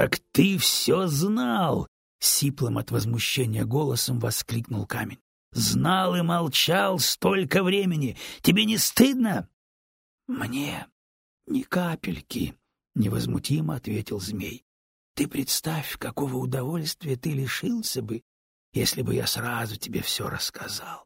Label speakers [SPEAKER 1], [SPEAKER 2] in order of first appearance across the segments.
[SPEAKER 1] Так ты все знал! — сиплым от возмущения голосом воскликнул камень. «Знал и молчал столько времени! Тебе не стыдно?» «Мне ни капельки», — невозмутимо ответил змей. «Ты представь, какого удовольствия ты лишился бы, если бы я сразу тебе все рассказал.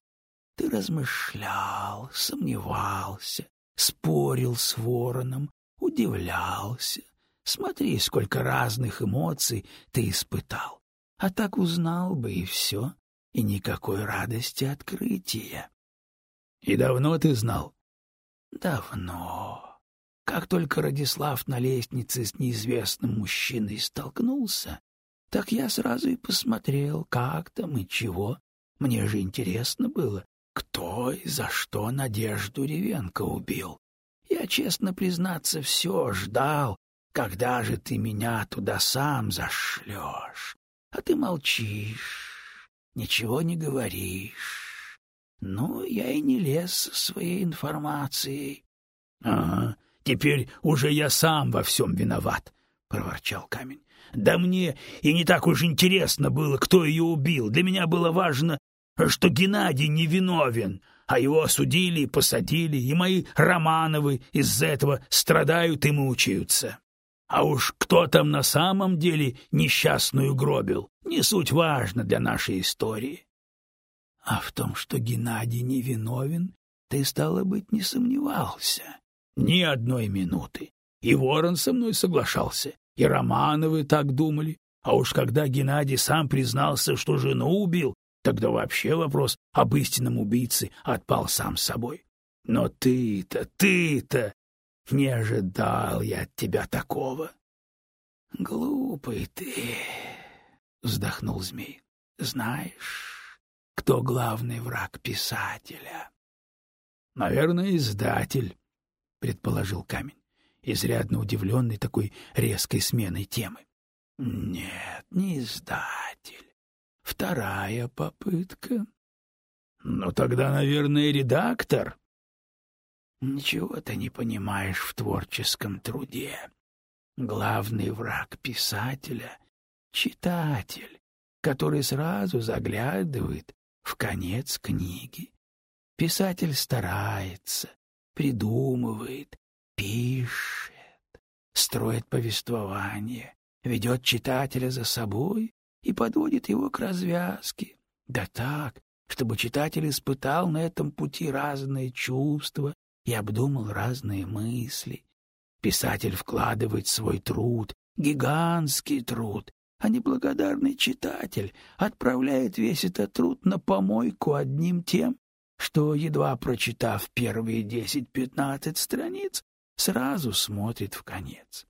[SPEAKER 1] Ты размышлял, сомневался, спорил с вороном, удивлялся. Смотри, сколько разных эмоций ты испытал. А так узнал бы и все, и никакой радости открытия. — И давно ты знал? — Давно. Как только Радислав на лестнице с неизвестным мужчиной столкнулся, так я сразу и посмотрел, как там и чего. Мне же интересно было, кто и за что Надежду Ревенко убил. Я, честно признаться, все ждал, когда же ты меня туда сам зашлешь а ты молчишь, ничего не говоришь. Ну, я и не лез своей информацией. — Ага, теперь уже я сам во всем виноват, — проворчал камень. — Да мне и не так уж интересно было, кто ее убил. Для меня было важно, что Геннадий невиновен, а его осудили и посадили, и мои Романовы из-за этого страдают и мучаются. А уж кто там на самом деле несчастную гробил, не суть важно для нашей истории. А в том, что Геннадий невиновен, ты, стало быть, не сомневался. Ни одной минуты. И Ворон со мной соглашался, и Романовы так думали. А уж когда Геннадий сам признался, что жену убил, тогда вообще вопрос об истинном убийце отпал сам собой. Но ты-то, ты-то не ожидал я от тебя такого. — Глупый ты, — вздохнул змей. — Знаешь, кто главный враг писателя? — Наверное, издатель, — предположил камень, изрядно удивленный такой резкой сменой темы. — Нет, не издатель. Вторая попытка. — Ну, тогда, наверное, редактор, Ничего ты не понимаешь в творческом труде. Главный враг писателя — читатель, который сразу заглядывает в конец книги. Писатель старается, придумывает, пишет, строит повествование, ведет читателя за собой и подводит его к развязке. Да так, чтобы читатель испытал на этом пути разные чувства, и обдумал разные мысли. Писатель вкладывает свой труд, гигантский труд, а неблагодарный читатель отправляет весь этот труд на помойку одним тем, что, едва прочитав первые десять-пятнадцать страниц, сразу смотрит в конец.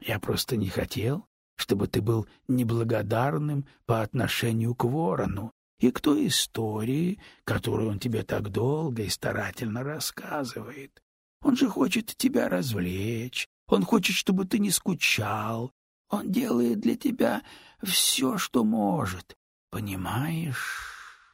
[SPEAKER 1] Я просто не хотел, чтобы ты был неблагодарным по отношению к ворону, и к той истории, которую он тебе так долго и старательно рассказывает. Он же хочет тебя развлечь, он хочет, чтобы ты не скучал, он делает для тебя все, что может, понимаешь?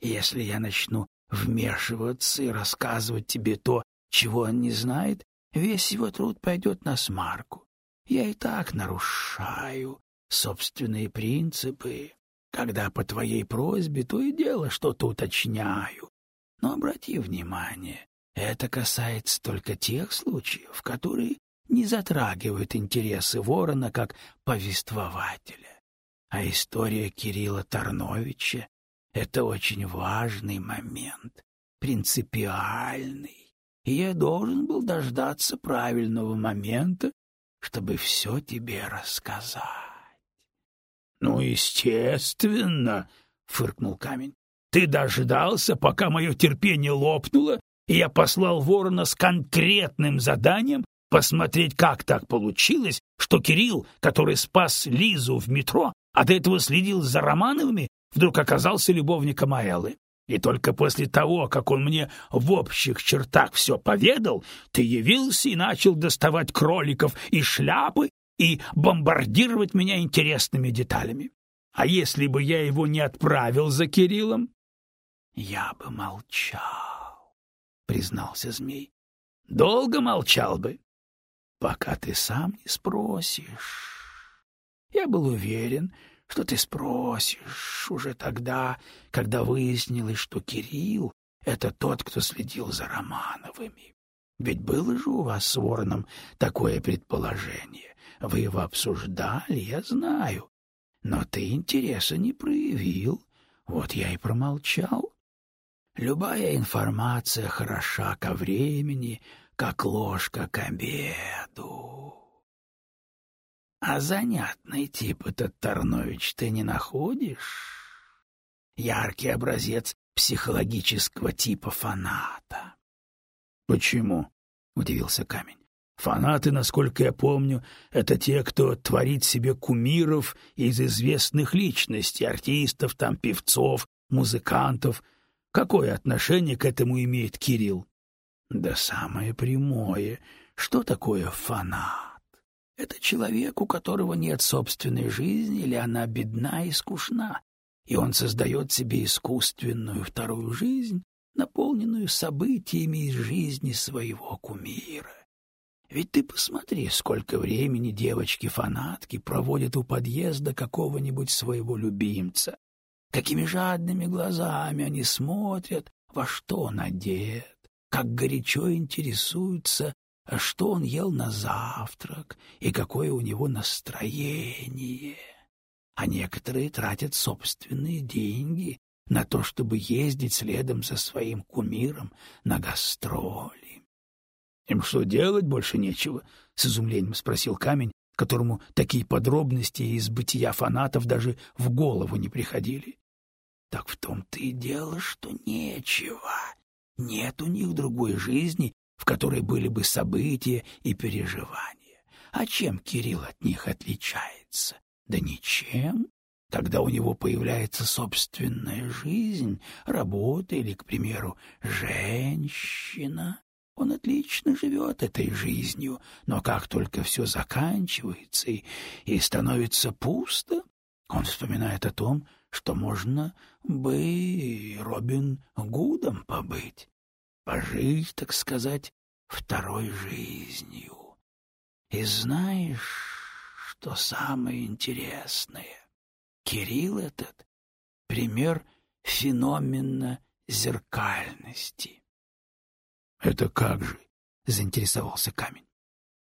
[SPEAKER 1] Если я начну вмешиваться и рассказывать тебе то, чего он не знает, весь его труд пойдет на смарку. Я и так нарушаю собственные принципы когда по твоей просьбе то и дело что-то уточняю. Но обрати внимание, это касается только тех случаев, которые не затрагивают интересы ворона как повествователя. А история Кирилла Тарновича — это очень важный момент, принципиальный, и я должен был дождаться правильного момента, чтобы все тебе рассказать. Ну, естественно, фыркнул камень. Ты дождался, пока мое терпение лопнуло, и я послал ворона с конкретным заданием посмотреть, как так получилось, что Кирилл, который спас Лизу в метро, а до этого следил за Романовыми, вдруг оказался любовником Аэллы. И только после того, как он мне в общих чертах все поведал, ты явился и начал доставать кроликов и шляпы и бомбардировать меня интересными деталями. А если бы я его не отправил за Кириллом? — Я бы молчал, — признался змей. — Долго молчал бы, пока ты сам не спросишь. Я был уверен, что ты спросишь уже тогда, когда выяснилось, что Кирилл — это тот, кто следил за Романовыми. Ведь было же у вас с Вороном такое предположение. Вы его обсуждали, я знаю. Но ты интереса не проявил, вот я и промолчал. Любая информация хороша ко времени, как ложка к обеду. А занятный тип этот Тарнович ты не находишь? Яркий образец психологического типа фаната. — Почему? — удивился камень. — Фанаты, насколько я помню, это те, кто творит себе кумиров из известных личностей, артистов, там, певцов, музыкантов — Какое отношение к этому имеет Кирилл? Да самое прямое. Что такое фанат? Это человек, у которого нет собственной жизни, или она бедна и скучна, и он создает себе искусственную вторую жизнь, наполненную событиями из жизни своего кумира. Ведь ты посмотри, сколько времени девочки-фанатки проводят у подъезда какого-нибудь своего любимца, Какими жадными глазами они смотрят, во что он одет, как горячо интересуются, а что он ел на завтрак и какое у него настроение. А некоторые тратят собственные деньги на то, чтобы ездить следом за своим кумиром на гастроли. — Им что, делать больше нечего? — с изумлением спросил камень, которому такие подробности из бытия фанатов даже в голову не приходили. Так в том-то и дело, что нечего. Нет у них другой жизни, в которой были бы события и переживания. А чем Кирилл от них отличается? Да ничем. Когда у него появляется собственная жизнь, работа или, к примеру, женщина, он отлично живет этой жизнью, но как только все заканчивается и, и становится пусто, он вспоминает о том, что можно бы Робин Гудом побыть, пожить, так сказать, второй жизнью. И знаешь, что самое интересное? Кирилл этот — пример феномена зеркальности. — Это как же? — заинтересовался камень.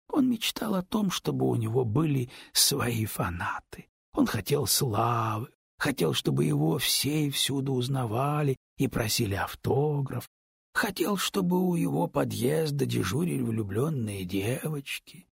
[SPEAKER 1] Он мечтал о том, чтобы у него были свои фанаты. Он хотел славы, хотел, чтобы его все и всюду узнавали и просили автограф, хотел, чтобы у его подъезда дежурили влюбленные девочки.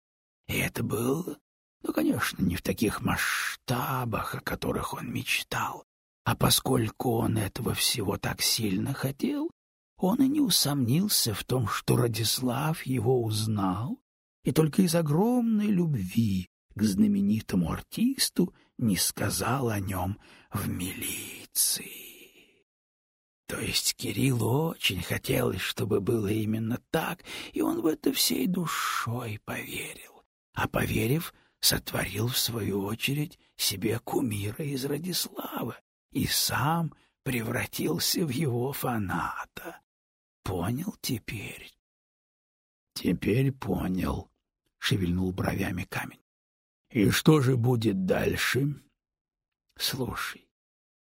[SPEAKER 1] И это было, ну, конечно, не в таких масштабах, о которых он мечтал, а поскольку он этого всего так сильно хотел, он и не усомнился в том, что Радислав его узнал, и только из огромной любви к знаменитому артисту не сказал о нем в милиции. То есть Кириллу очень хотелось, чтобы было именно так, и он в это всей душой поверил. А поверив, сотворил в свою очередь себе кумира из Радислава и сам превратился в его фаната. Понял теперь? — Теперь понял, — шевельнул бровями камень. И что же будет дальше? Слушай,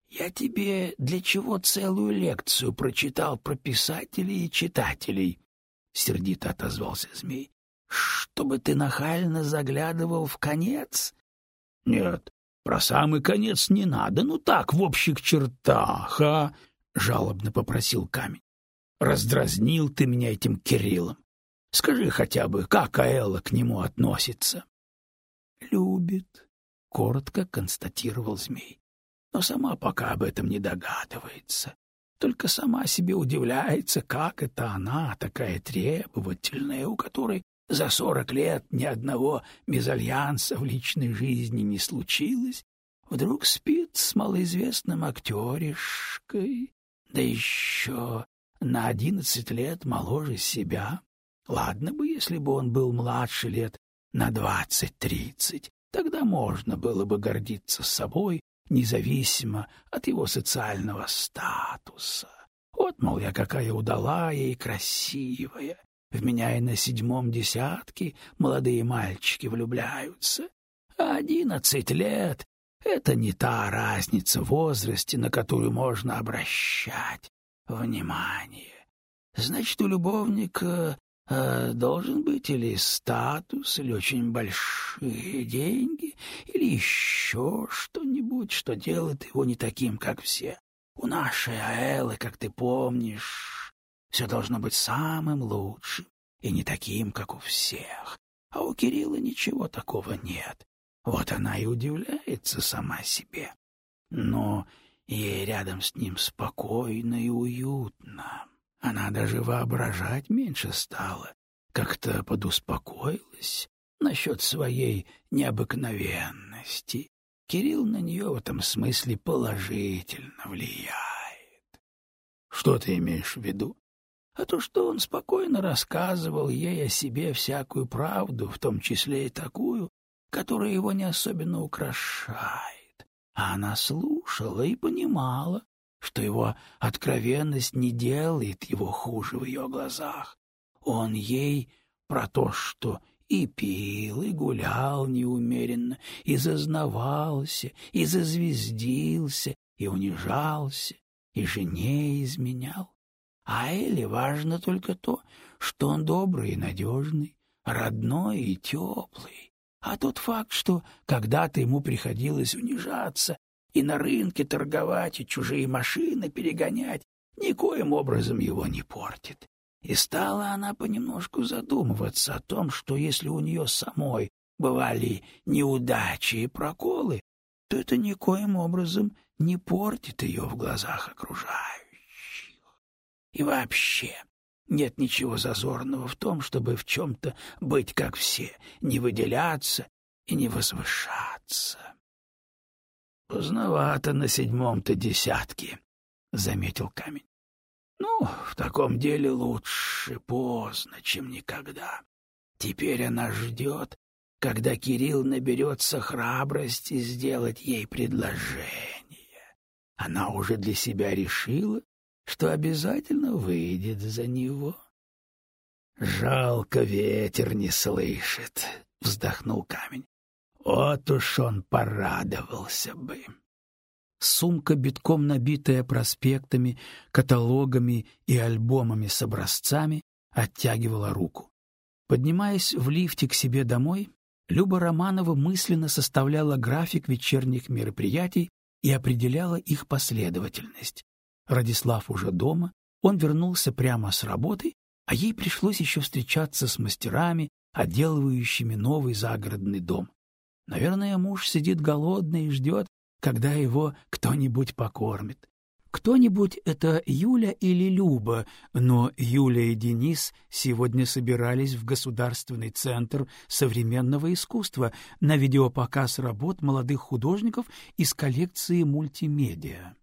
[SPEAKER 1] я тебе для чего целую лекцию прочитал про писателей и читателей? Сердито отозвался змей. Чтобы ты нахально заглядывал в конец? Нет, про самый конец не надо, ну так, в общих чертах, а? Жалобно попросил камень. Раздразнил ты меня этим Кириллом. Скажи хотя бы, как Аэла к нему относится? любит, — коротко констатировал змей. Но сама пока об этом не догадывается. Только сама себе удивляется, как это она, такая требовательная, у которой за сорок лет ни одного мезальянса в личной жизни не случилось, вдруг спит с малоизвестным актеришкой, да еще на одиннадцать лет моложе себя. Ладно бы, если бы он был младше лет на двадцать-тридцать. Тогда можно было бы гордиться собой, независимо от его социального статуса. Вот, мол, я какая удалая и красивая. В меня и на седьмом десятке молодые мальчики влюбляются. А одиннадцать лет — это не та разница в возрасте, на которую можно обращать внимание. Значит, у любовника э, должен быть или статус, или очень большие деньги, или еще что-нибудь, что делает его не таким, как все. У нашей Аэлы, как ты помнишь, все должно быть самым лучшим и не таким, как у всех. А у Кирилла ничего такого нет. Вот она и удивляется сама себе. Но ей рядом с ним спокойно и уютно. Она даже воображать меньше стала, как-то подуспокоилась насчет своей необыкновенности. Кирилл на нее в этом смысле положительно влияет. Что ты имеешь в виду? А то, что он спокойно рассказывал ей о себе всякую правду, в том числе и такую, которая его не особенно украшает. А она слушала и понимала, что его откровенность не делает его хуже в ее глазах. Он ей про то, что и пил, и гулял неумеренно, и зазнавался, и зазвездился, и унижался, и жене изменял. А Эле важно только то, что он добрый и надежный, родной и теплый. А тот факт, что когда-то ему приходилось унижаться и на рынке торговать, и чужие машины перегонять, никоим образом его не портит. И стала она понемножку задумываться о том, что если у нее самой бывали неудачи и проколы, то это никоим образом не портит ее в глазах окружающих. И вообще нет ничего зазорного в том, чтобы в чем-то быть как все, не выделяться и не возвышаться. Поздновато на седьмом-то десятке, — заметил камень. Ну, в таком деле лучше поздно, чем никогда. Теперь она ждет, когда Кирилл наберется храбрости сделать ей предложение. Она уже для себя решила, что обязательно выйдет за него. «Жалко, ветер не слышит», — вздохнул камень. Вот уж он порадовался бы. Сумка, битком набитая проспектами, каталогами и альбомами с образцами, оттягивала руку. Поднимаясь в лифте к себе домой, Люба Романова мысленно составляла график вечерних мероприятий и определяла их последовательность. Радислав уже дома, он вернулся прямо с работы, а ей пришлось еще встречаться с мастерами, отделывающими новый загородный дом. Наверное, муж сидит голодный и ждет, когда его кто-нибудь покормит. Кто-нибудь — это Юля или Люба, но Юля и Денис сегодня собирались в Государственный центр современного искусства на видеопоказ работ молодых художников из коллекции мультимедиа.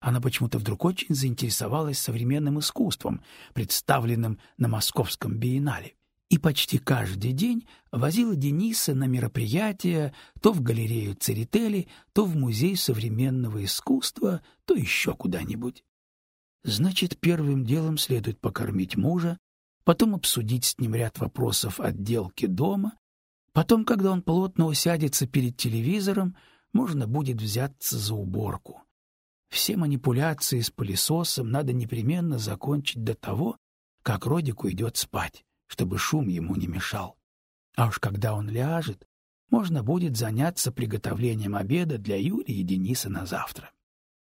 [SPEAKER 1] Она почему-то вдруг очень заинтересовалась современным искусством, представленным на Московском биеннале и почти каждый день возила Дениса на мероприятия то в галерею Церетели, то в музей современного искусства, то еще куда-нибудь. Значит, первым делом следует покормить мужа, потом обсудить с ним ряд вопросов отделки дома, потом, когда он плотно усядется перед телевизором, можно будет взяться за уборку. Все манипуляции с пылесосом надо непременно закончить до того, как Родик уйдет спать чтобы шум ему не мешал. А уж когда он ляжет, можно будет заняться приготовлением обеда для Юли и Дениса на завтра.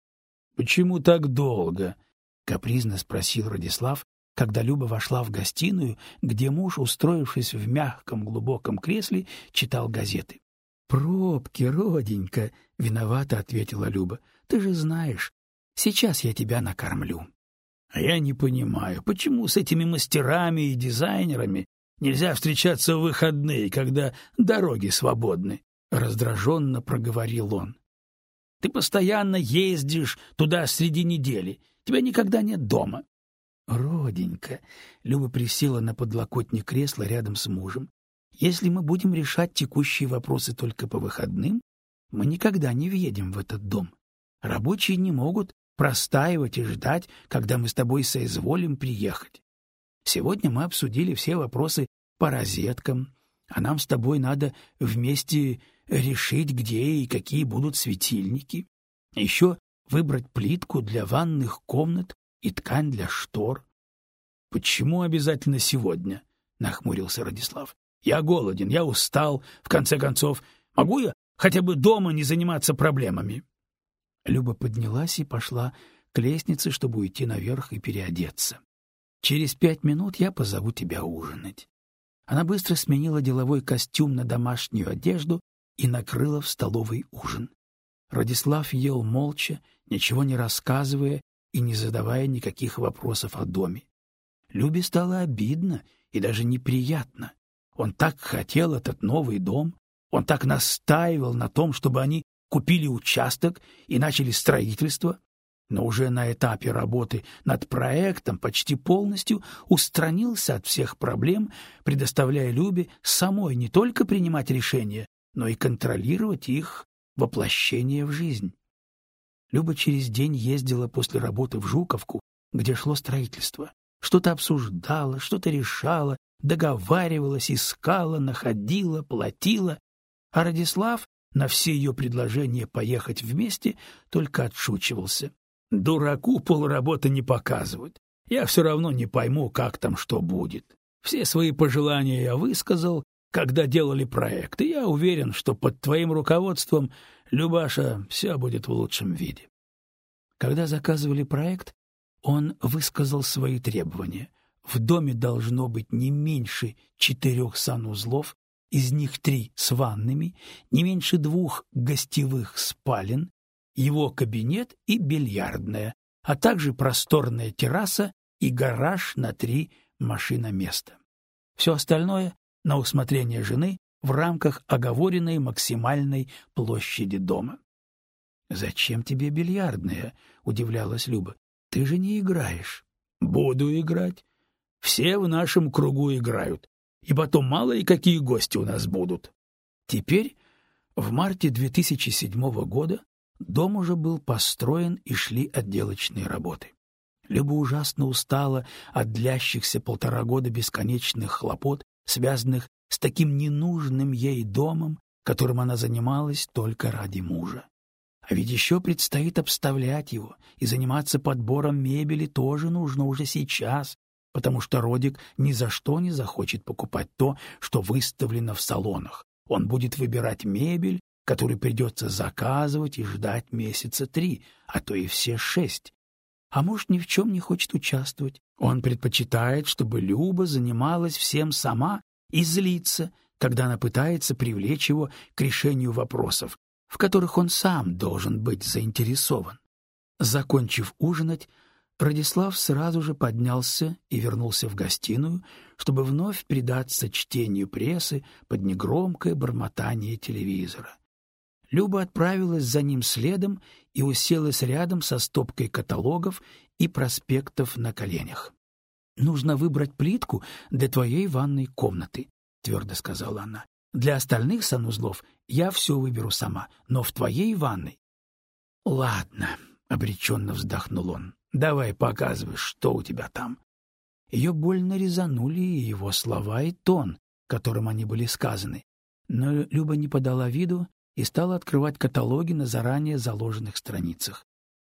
[SPEAKER 1] — Почему так долго? — капризно спросил Радислав, когда Люба вошла в гостиную, где муж, устроившись в мягком глубоком кресле, читал газеты. — Пробки, роденька, — виновато ответила Люба. — Ты же знаешь, сейчас я тебя накормлю. А я не понимаю, почему с этими мастерами и дизайнерами нельзя встречаться в выходные, когда дороги свободны, раздраженно проговорил он. Ты постоянно ездишь туда среди недели, тебя никогда нет дома. Роденька, Люба присела на подлокотник кресла рядом с мужем. Если мы будем решать текущие вопросы только по выходным, мы никогда не въедем в этот дом. Рабочие не могут простаивать и ждать, когда мы с тобой соизволим приехать. Сегодня мы обсудили все вопросы по розеткам, а нам с тобой надо вместе решить, где и какие будут светильники. Еще выбрать плитку для ванных комнат и ткань для штор. — Почему обязательно сегодня? — нахмурился Радислав. — Я голоден, я устал, в конце концов. Могу я хотя бы дома не заниматься проблемами? Люба поднялась и пошла к лестнице, чтобы уйти наверх и переодеться. Через пять минут я позову тебя ужинать. Она быстро сменила деловой костюм на домашнюю одежду и накрыла в столовый ужин. Радислав ел молча, ничего не рассказывая и не задавая никаких вопросов о доме. Любе стало обидно и даже неприятно. Он так хотел этот новый дом, он так настаивал на том, чтобы они купили участок и начали строительство, но уже на этапе работы над проектом почти полностью устранился от всех проблем, предоставляя Любе самой не только принимать решения, но и контролировать их воплощение в жизнь. Люба через день ездила после работы в Жуковку, где шло строительство. Что-то обсуждала, что-то решала, договаривалась, искала, находила, платила. А Радислав на все ее предложения поехать вместе только отшучивался. Дураку полработы не показывают. Я все равно не пойму, как там что будет. Все свои пожелания я высказал, когда делали проект, и я уверен, что под твоим руководством, Любаша, все будет в лучшем виде. Когда заказывали проект, он высказал свои требования. В доме должно быть не меньше четырех санузлов, из них три с ваннами, не меньше двух гостевых спален, его кабинет и бильярдная, а также просторная терраса и гараж на три машиноместа. Все остальное на усмотрение жены в рамках оговоренной максимальной площади дома. Зачем тебе бильярдная? удивлялась Люба. Ты же не играешь. Буду играть. Все в нашем кругу играют. И потом мало и какие гости у нас будут. Теперь в марте 2007 года Дом уже был построен и шли отделочные работы. Люба ужасно устала от длящихся полтора года бесконечных хлопот, связанных с таким ненужным ей домом, которым она занималась только ради мужа. А ведь еще предстоит обставлять его, и заниматься подбором мебели тоже нужно уже сейчас, потому что Родик ни за что не захочет покупать то, что выставлено в салонах. Он будет выбирать мебель который придется заказывать и ждать месяца три, а то и все шесть. А может, ни в чем не хочет участвовать. Он предпочитает, чтобы Люба занималась всем сама и злится, когда она пытается привлечь его к решению вопросов, в которых он сам должен быть заинтересован. Закончив ужинать, Радислав сразу же поднялся и вернулся в гостиную, чтобы вновь предаться чтению прессы под негромкое бормотание телевизора. Люба отправилась за ним следом и уселась рядом со стопкой каталогов и проспектов на коленях. «Нужно выбрать плитку для твоей ванной комнаты», — твердо сказала она. «Для остальных санузлов я все выберу сама, но в твоей ванной...» «Ладно», — обреченно вздохнул он, — «давай показывай, что у тебя там». Ее больно резанули его слова и тон, которым они были сказаны. Но Люба не подала виду и стала открывать каталоги на заранее заложенных страницах.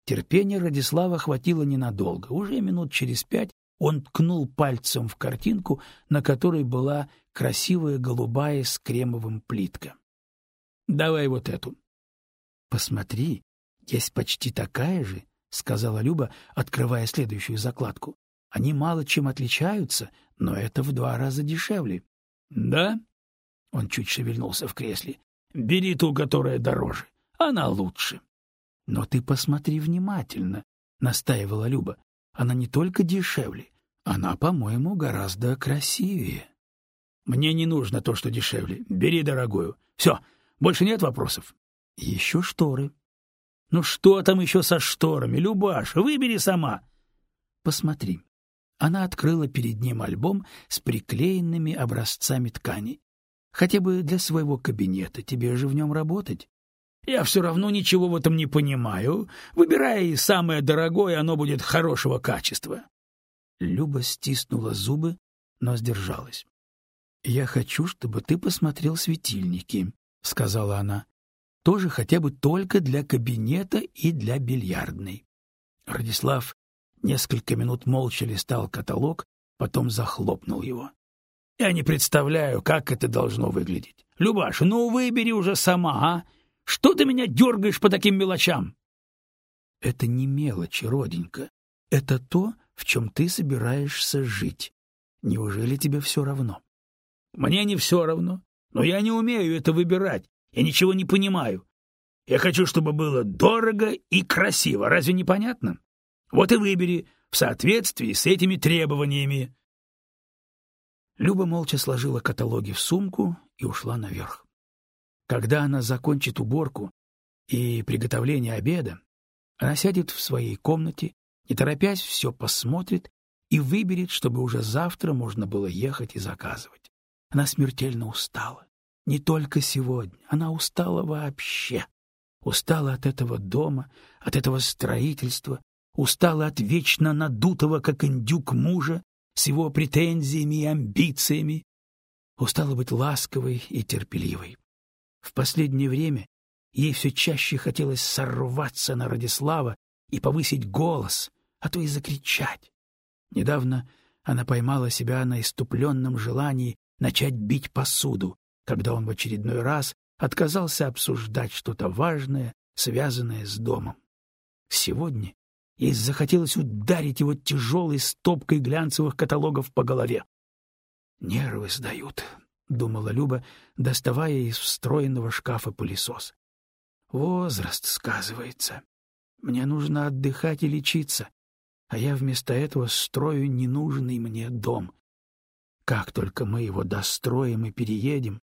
[SPEAKER 1] Терпения Радислава хватило ненадолго. Уже минут через пять он ткнул пальцем в картинку, на которой была красивая голубая с кремовым плитка. — Давай вот эту. — Посмотри, есть почти такая же, — сказала Люба, открывая следующую закладку. — Они мало чем отличаются, но это в два раза дешевле. — Да? — он чуть шевельнулся в кресле. Бери ту, которая дороже. Она лучше. — Но ты посмотри внимательно, — настаивала Люба. Она не только дешевле, она, по-моему, гораздо красивее. — Мне не нужно то, что дешевле. Бери дорогую. Все, больше нет вопросов? — Еще шторы. — Ну что там еще со шторами, Любаш? Выбери сама. — Посмотри. Она открыла перед ним альбом с приклеенными образцами ткани. Хотя бы для своего кабинета, тебе же в нем работать. Я все равно ничего в этом не понимаю. Выбирай самое дорогое, оно будет хорошего качества. Люба стиснула зубы, но сдержалась. Я хочу, чтобы ты посмотрел светильники, сказала она. Тоже хотя бы только для кабинета и для бильярдной. Радислав несколько минут молча листал каталог, потом захлопнул его. Я не представляю, как это должно выглядеть. Любаша, ну выбери уже сама, а? Что ты меня дергаешь по таким мелочам? Это не мелочи, роденька. Это то, в чем ты собираешься жить. Неужели тебе все равно? Мне не все равно, но я не умею это выбирать. Я ничего не понимаю. Я хочу, чтобы было дорого и красиво. Разве не понятно? Вот и выбери в соответствии с этими требованиями. Люба молча сложила каталоги в сумку и ушла наверх. Когда она закончит уборку и приготовление обеда, она сядет в своей комнате, не торопясь все посмотрит и выберет, чтобы уже завтра можно было ехать и заказывать. Она смертельно устала. Не только сегодня, она устала вообще. Устала от этого дома, от этого строительства, устала от вечно надутого, как индюк, мужа с его претензиями и амбициями. Устала быть ласковой и терпеливой. В последнее время ей все чаще хотелось сорваться на Радислава и повысить голос, а то и закричать. Недавно она поймала себя на иступленном желании начать бить посуду, когда он в очередной раз отказался обсуждать что-то важное, связанное с домом. Сегодня ей захотелось ударить его тяжелой стопкой глянцевых каталогов по голове. «Нервы сдают», — думала Люба, доставая из встроенного шкафа пылесос. «Возраст сказывается. Мне нужно отдыхать и лечиться, а я вместо этого строю ненужный мне дом. Как только мы его достроим и переедем,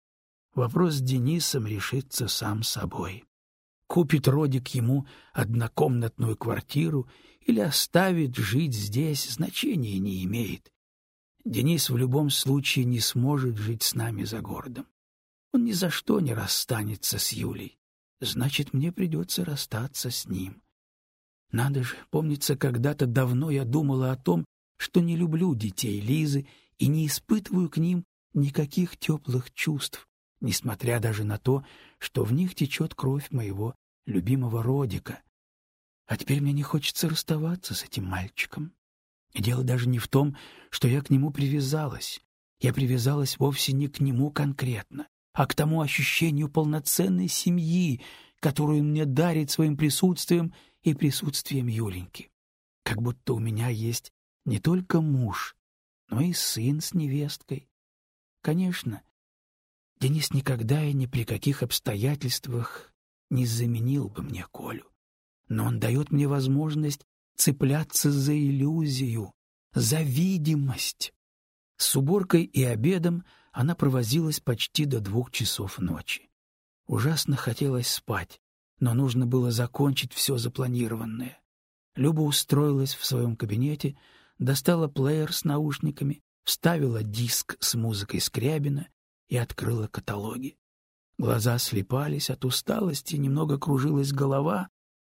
[SPEAKER 1] вопрос с Денисом решится сам собой. Купит Родик ему однокомнатную квартиру или оставит жить здесь, значения не имеет. Денис в любом случае не сможет жить с нами за городом. Он ни за что не расстанется с Юлей. Значит, мне придется расстаться с ним. Надо же, помнится, когда-то давно я думала о том, что не люблю детей Лизы и не испытываю к ним никаких теплых чувств, несмотря даже на то, что в них течет кровь моего любимого Родика. А теперь мне не хочется расставаться с этим мальчиком. Дело даже не в том, что я к нему привязалась. Я привязалась вовсе не к нему конкретно, а к тому ощущению полноценной семьи, которую мне дарит своим присутствием и присутствием Юленьки. Как будто у меня есть не только муж, но и сын с невесткой. Конечно, Денис никогда и ни при каких обстоятельствах не заменил бы мне Колю. Но он дает мне возможность цепляться за иллюзию, за видимость. С уборкой и обедом она провозилась почти до двух часов ночи. Ужасно хотелось спать, но нужно было закончить все запланированное. Люба устроилась в своем кабинете, достала плеер с наушниками, вставила диск с музыкой Скрябина и открыла каталоги. Глаза слепались от усталости, немного кружилась голова,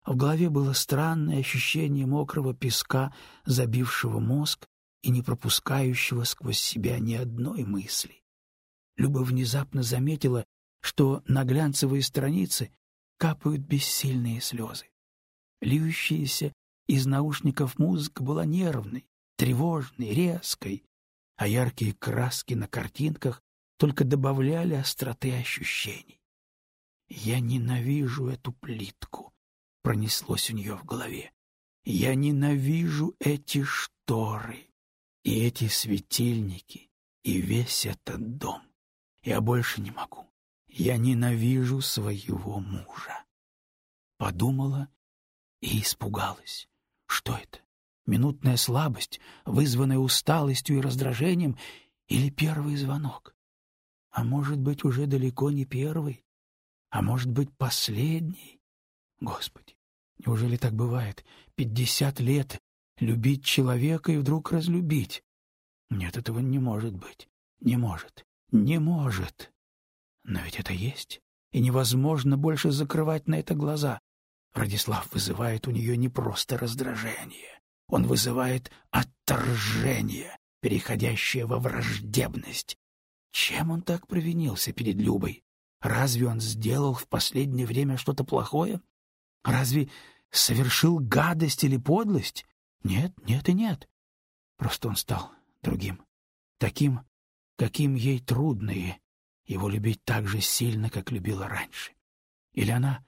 [SPEAKER 1] а в голове было странное ощущение мокрого песка, забившего мозг и не пропускающего сквозь себя ни одной мысли. Люба внезапно заметила, что на глянцевые страницы капают бессильные слезы. Льющаяся из наушников музыка была нервной, тревожной, резкой, а яркие краски на картинках только добавляли остроты ощущений. «Я ненавижу эту плитку», — пронеслось у нее в голове. «Я ненавижу эти шторы и эти светильники и весь этот дом. Я больше не могу. Я ненавижу своего мужа». Подумала и испугалась. Что это? Минутная слабость, вызванная усталостью и раздражением, или первый звонок? А может быть, уже далеко не первый, а может быть, последний? Господи, неужели так бывает? Пятьдесят лет любить человека и вдруг разлюбить? Нет, этого не может быть. Не может. Не может. Но ведь это есть, и невозможно больше закрывать на это глаза. Радислав вызывает у нее не просто раздражение. Он вызывает отторжение, переходящее во враждебность. Чем он так провинился перед Любой? Разве он сделал в последнее время что-то плохое? Разве совершил гадость или подлость? Нет, нет и нет. Просто он стал другим, таким, каким ей трудно и его любить так же сильно, как любила раньше. Или она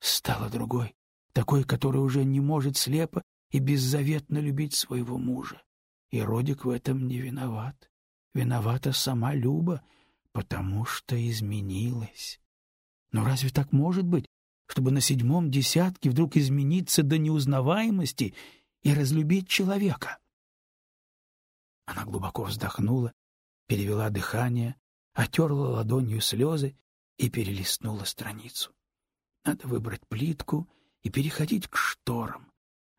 [SPEAKER 1] стала другой, такой, которая уже не может слепо и беззаветно любить своего мужа. И Родик в этом не виноват. Виновата сама Люба, потому что изменилась. Но разве так может быть, чтобы на седьмом десятке вдруг измениться до неузнаваемости и разлюбить человека? Она глубоко вздохнула, перевела дыхание, отерла ладонью слезы и перелистнула страницу. Надо выбрать плитку и переходить к шторам,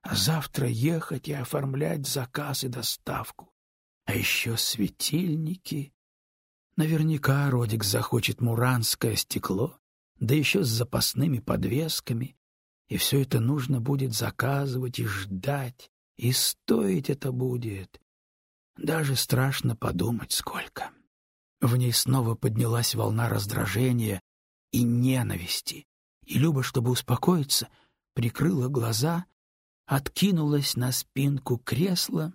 [SPEAKER 1] а завтра ехать и оформлять заказ и доставку. А еще светильники. Наверняка Родик захочет муранское стекло, да еще с запасными подвесками, и все это нужно будет заказывать и ждать, и стоить это будет. Даже страшно подумать, сколько. В ней снова поднялась волна раздражения и ненависти, и Люба, чтобы успокоиться, прикрыла глаза, откинулась на спинку кресла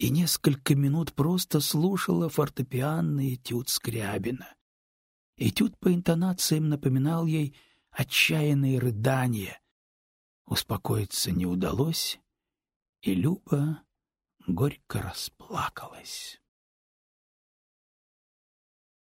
[SPEAKER 1] и несколько минут просто слушала фортепианный этюд Скрябина. Этюд по интонациям напоминал ей отчаянные рыдания. Успокоиться не удалось, и Люба горько расплакалась.